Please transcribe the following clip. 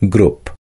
гроб.